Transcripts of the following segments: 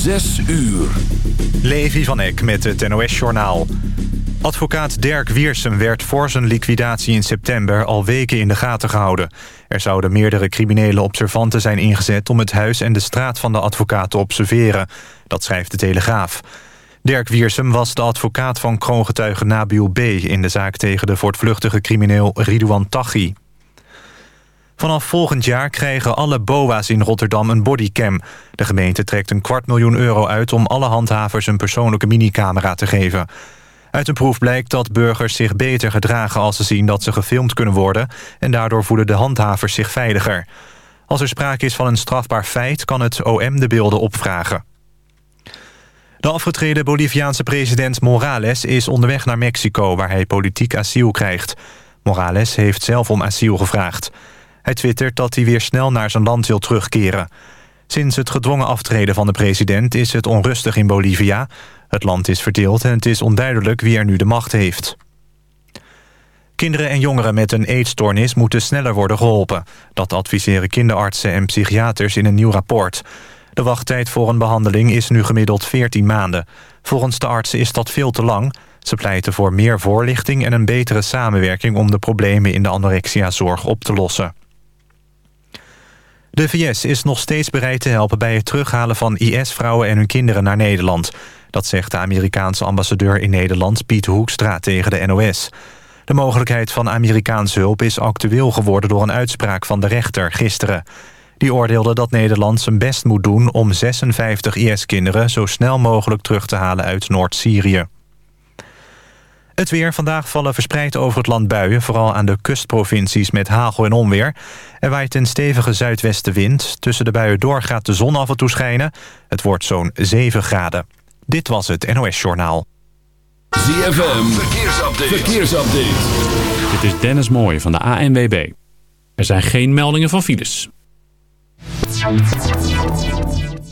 Zes uur. Levi van Eck met het NOS-journaal. Advocaat Dirk Wiersum werd voor zijn liquidatie in september... al weken in de gaten gehouden. Er zouden meerdere criminele observanten zijn ingezet... om het huis en de straat van de advocaat te observeren. Dat schrijft de Telegraaf. Dirk Wiersum was de advocaat van kroongetuige Nabil B... in de zaak tegen de voortvluchtige crimineel Ridouan Taghi. Vanaf volgend jaar krijgen alle BOA's in Rotterdam een bodycam. De gemeente trekt een kwart miljoen euro uit... om alle handhavers een persoonlijke minicamera te geven. Uit een proef blijkt dat burgers zich beter gedragen... als ze zien dat ze gefilmd kunnen worden... en daardoor voelen de handhavers zich veiliger. Als er sprake is van een strafbaar feit... kan het OM de beelden opvragen. De afgetreden Boliviaanse president Morales is onderweg naar Mexico... waar hij politiek asiel krijgt. Morales heeft zelf om asiel gevraagd. Twittert dat hij weer snel naar zijn land wil terugkeren. Sinds het gedwongen aftreden van de president is het onrustig in Bolivia. Het land is verdeeld en het is onduidelijk wie er nu de macht heeft. Kinderen en jongeren met een eetstoornis moeten sneller worden geholpen. Dat adviseren kinderartsen en psychiaters in een nieuw rapport. De wachttijd voor een behandeling is nu gemiddeld 14 maanden. Volgens de artsen is dat veel te lang. Ze pleiten voor meer voorlichting en een betere samenwerking... om de problemen in de anorexia-zorg op te lossen. De VS is nog steeds bereid te helpen bij het terughalen van IS-vrouwen en hun kinderen naar Nederland. Dat zegt de Amerikaanse ambassadeur in Nederland Piet Hoekstra tegen de NOS. De mogelijkheid van Amerikaanse hulp is actueel geworden door een uitspraak van de rechter gisteren. Die oordeelde dat Nederland zijn best moet doen om 56 IS-kinderen zo snel mogelijk terug te halen uit Noord-Syrië. Het weer. Vandaag vallen verspreid over het land buien... vooral aan de kustprovincies met hagel en onweer. Er waait een stevige zuidwestenwind. Tussen de buien door gaat de zon af en toe schijnen. Het wordt zo'n 7 graden. Dit was het NOS Journaal. ZFM. Verkeersupdate. Verkeersupdate. Dit is Dennis Mooij van de ANWB. Er zijn geen meldingen van files.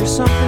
you're something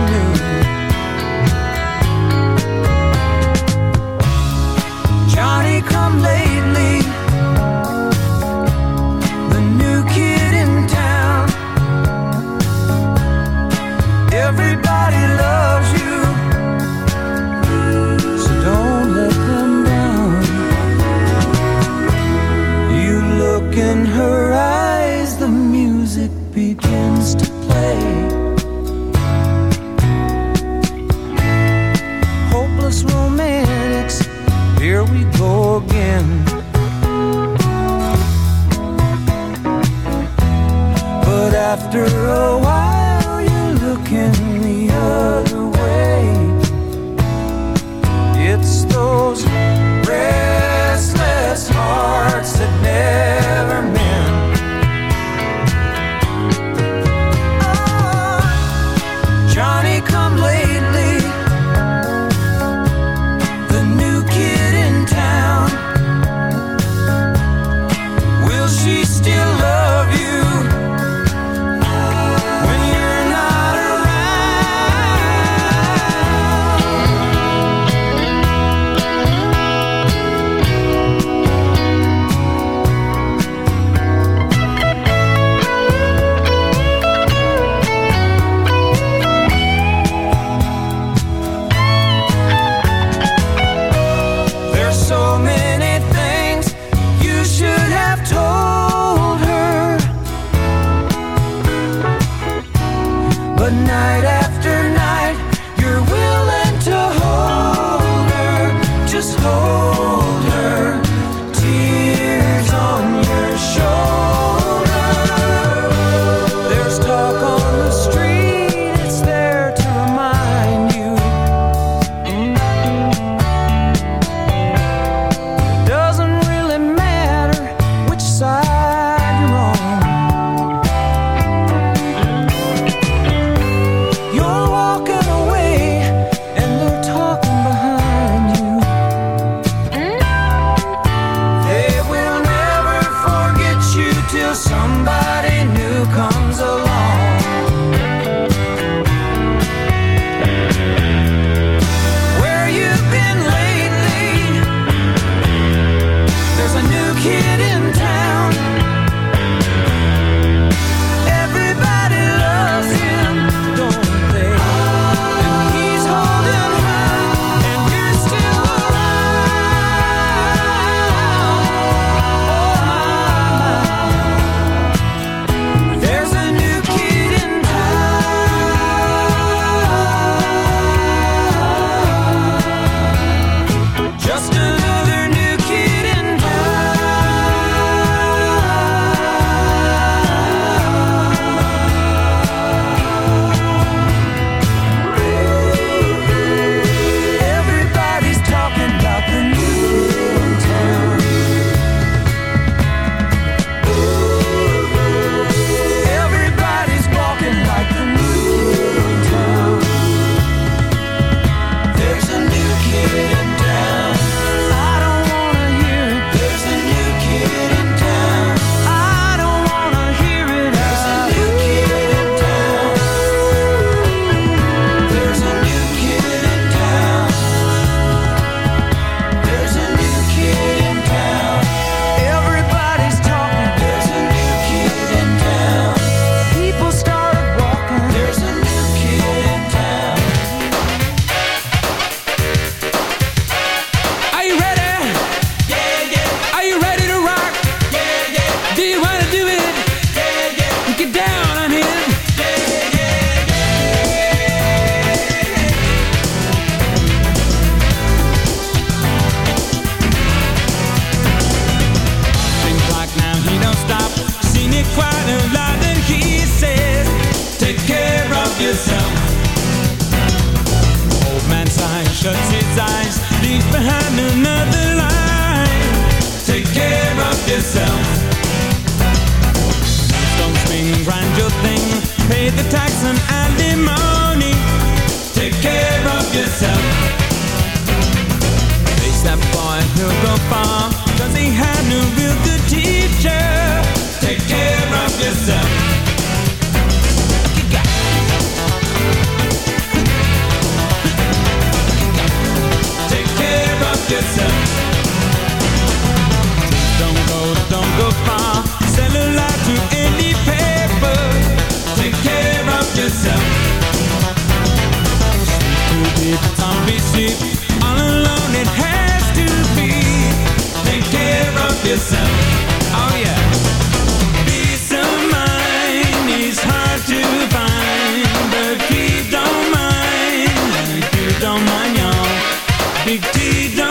Big T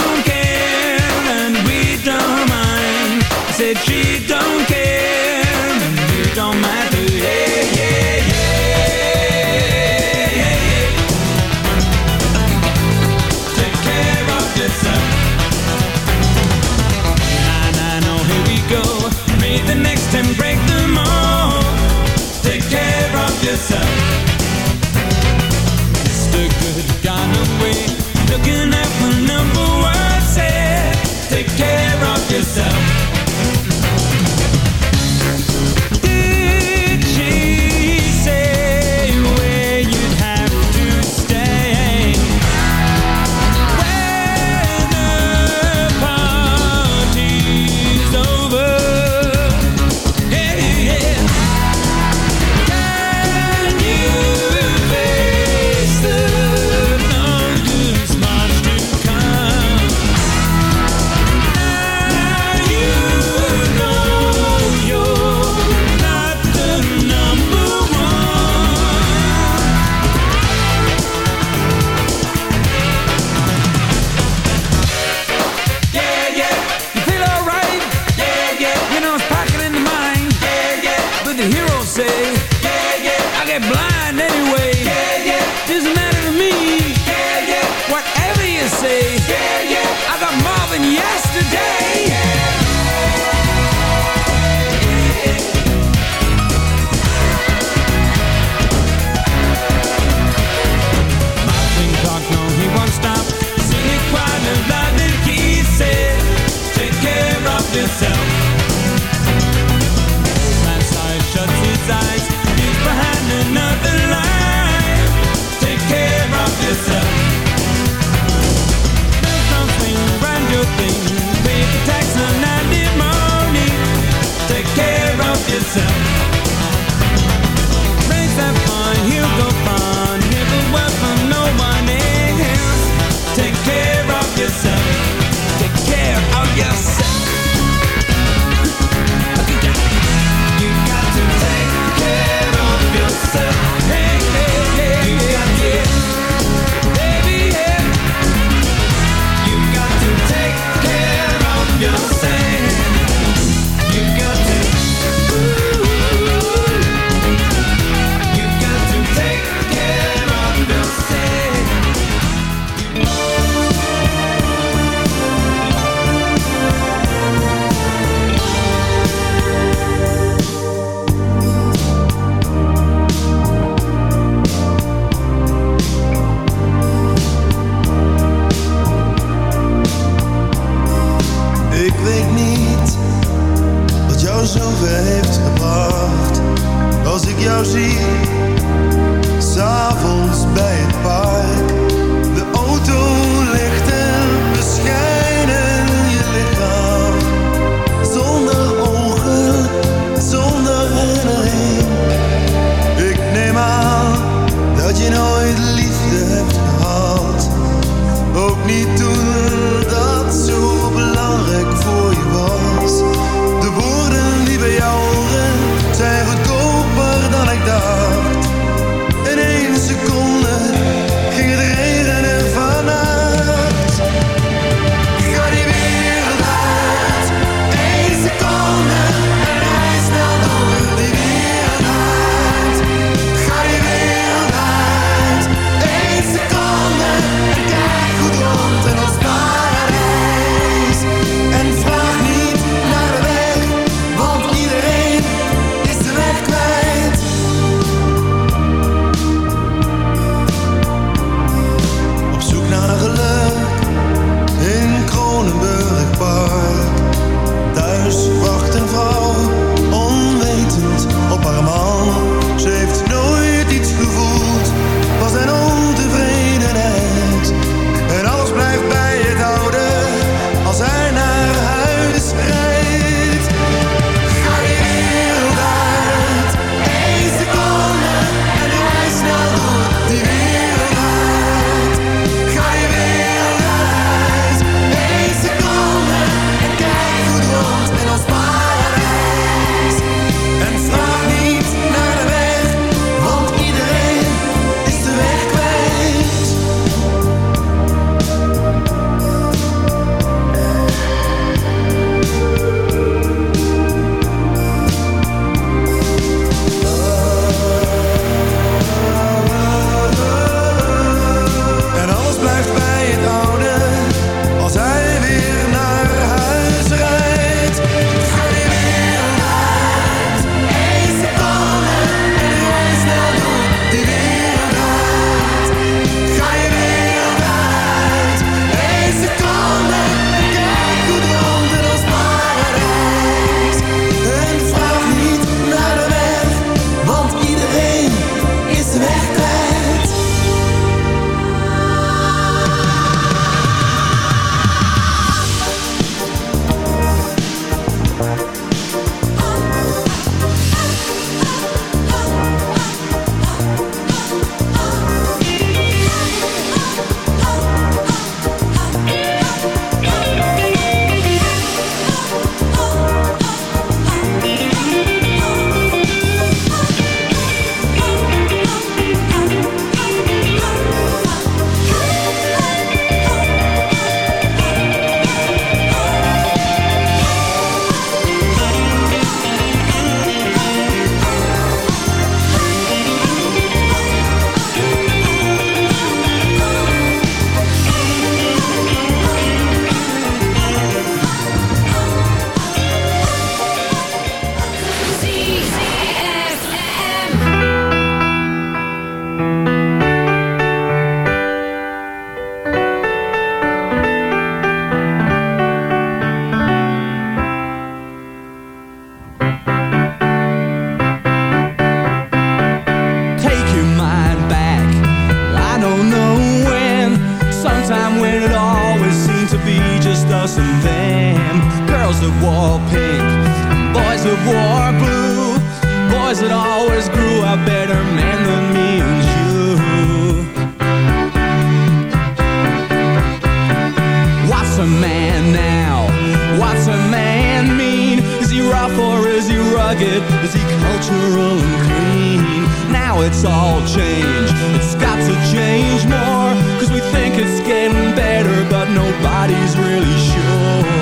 nobody's really sure.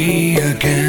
free again.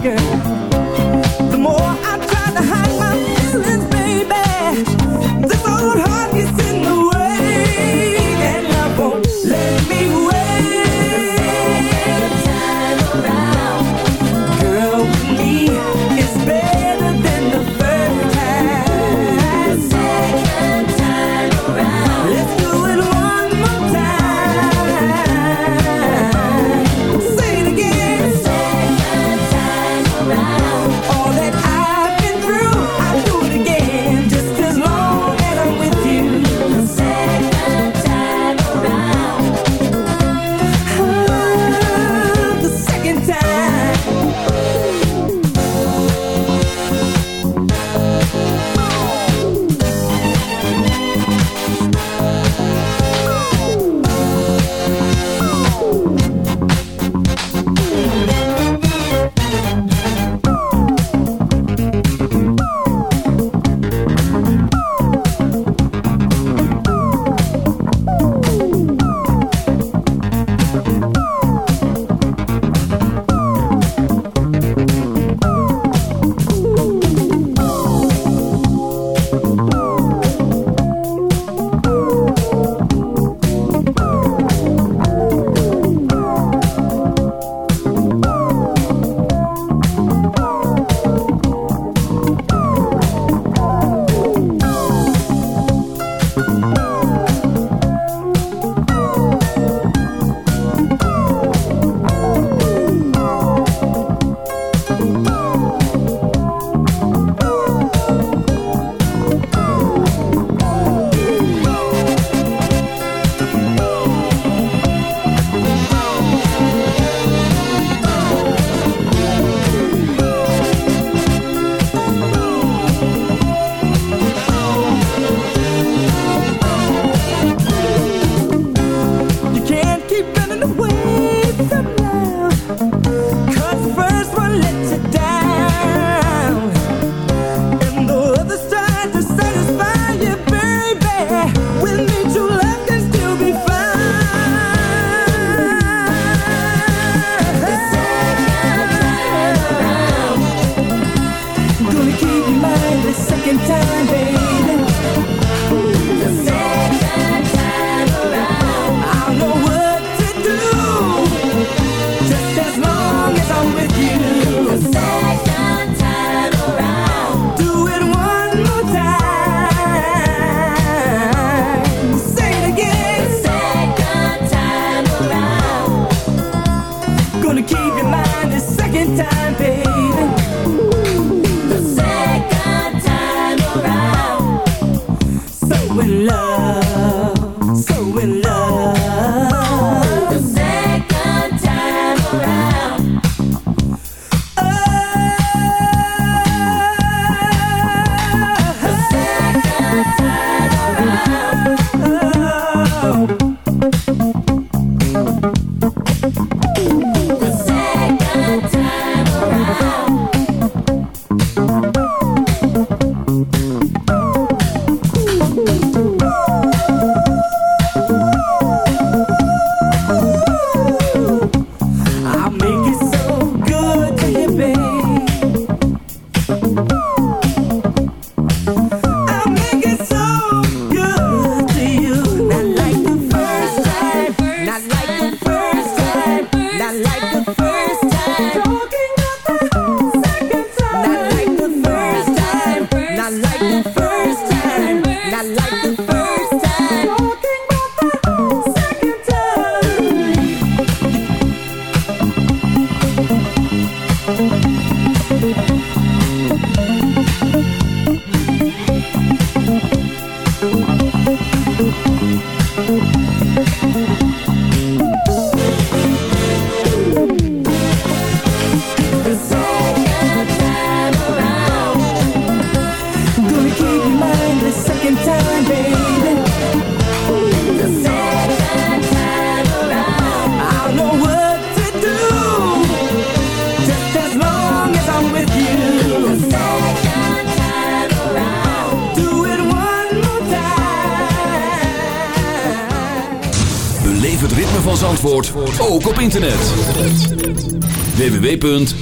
girl.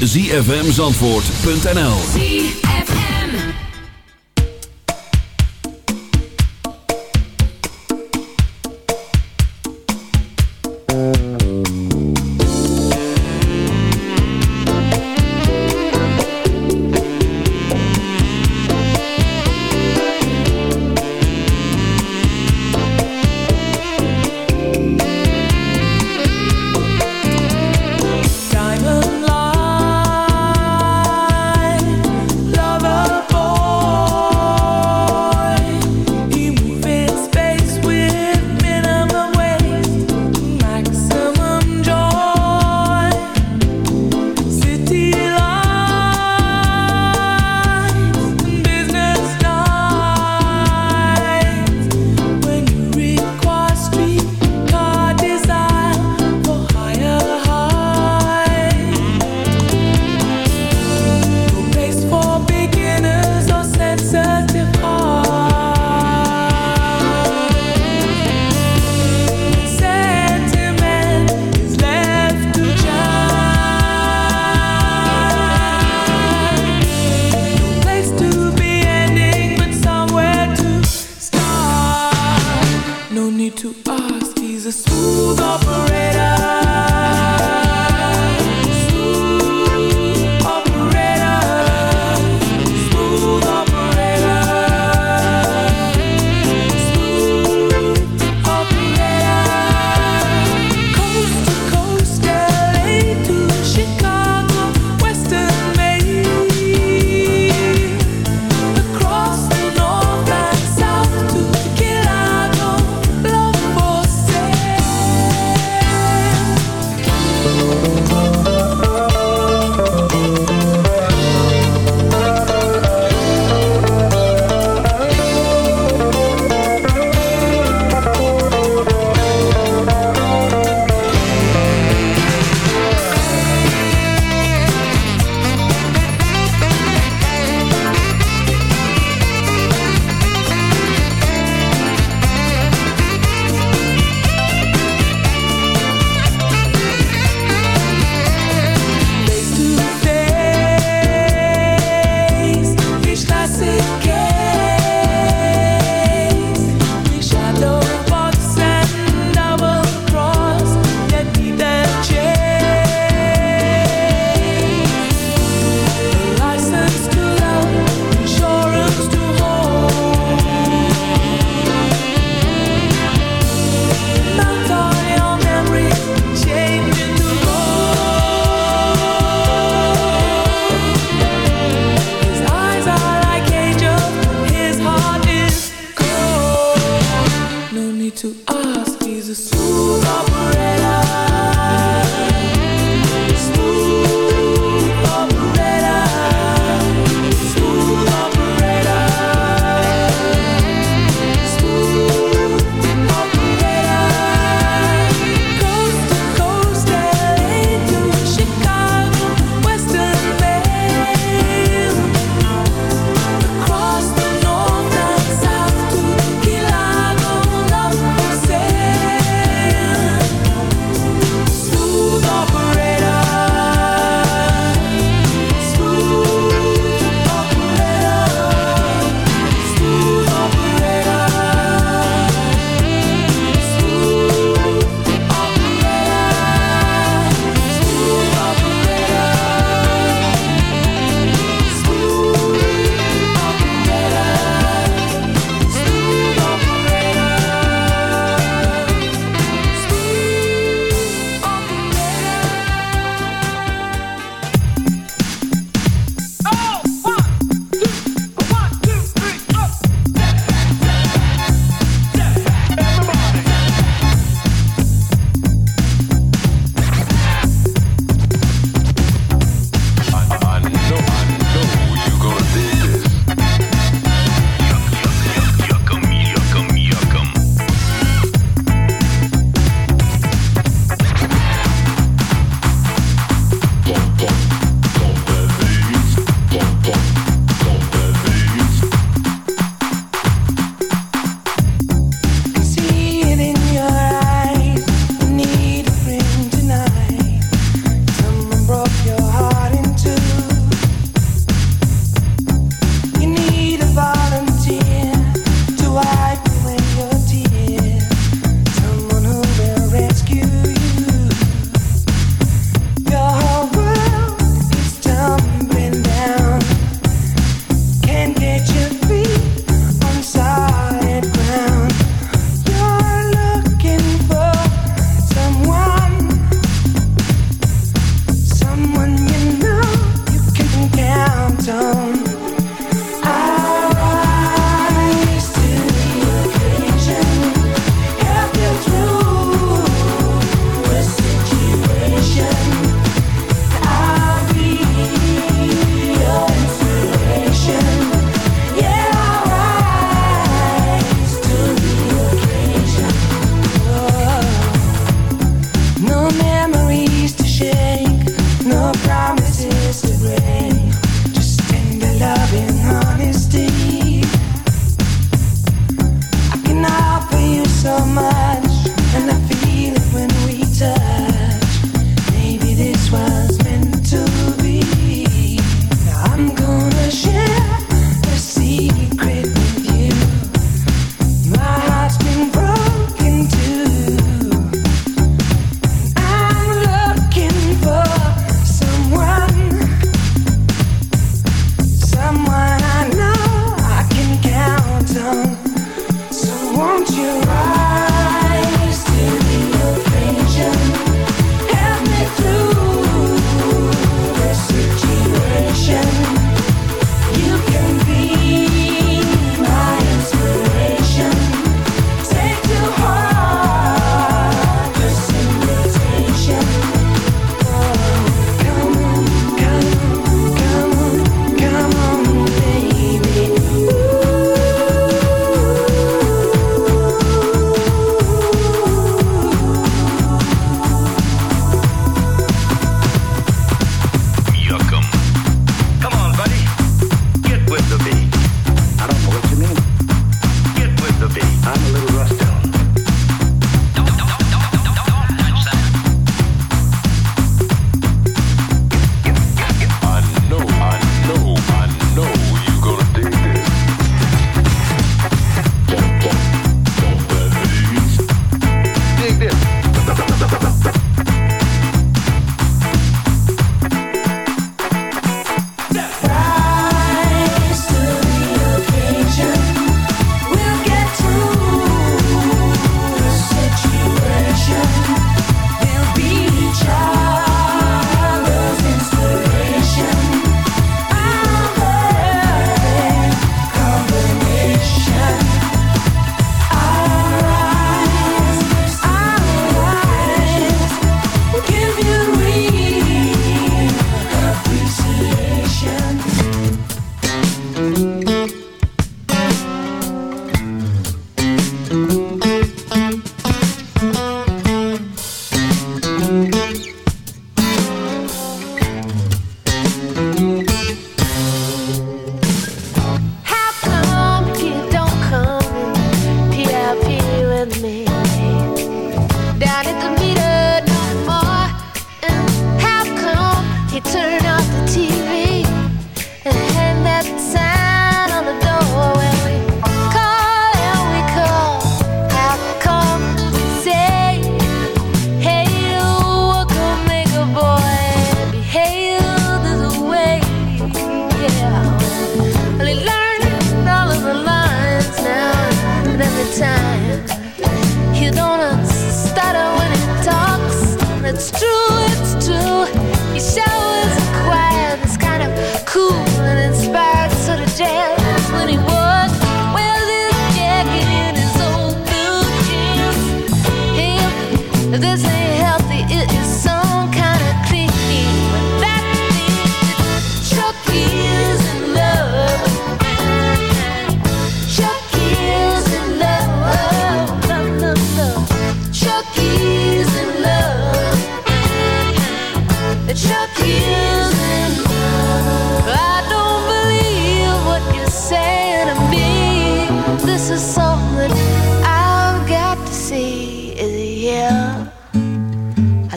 www.zfmzandvoort.nl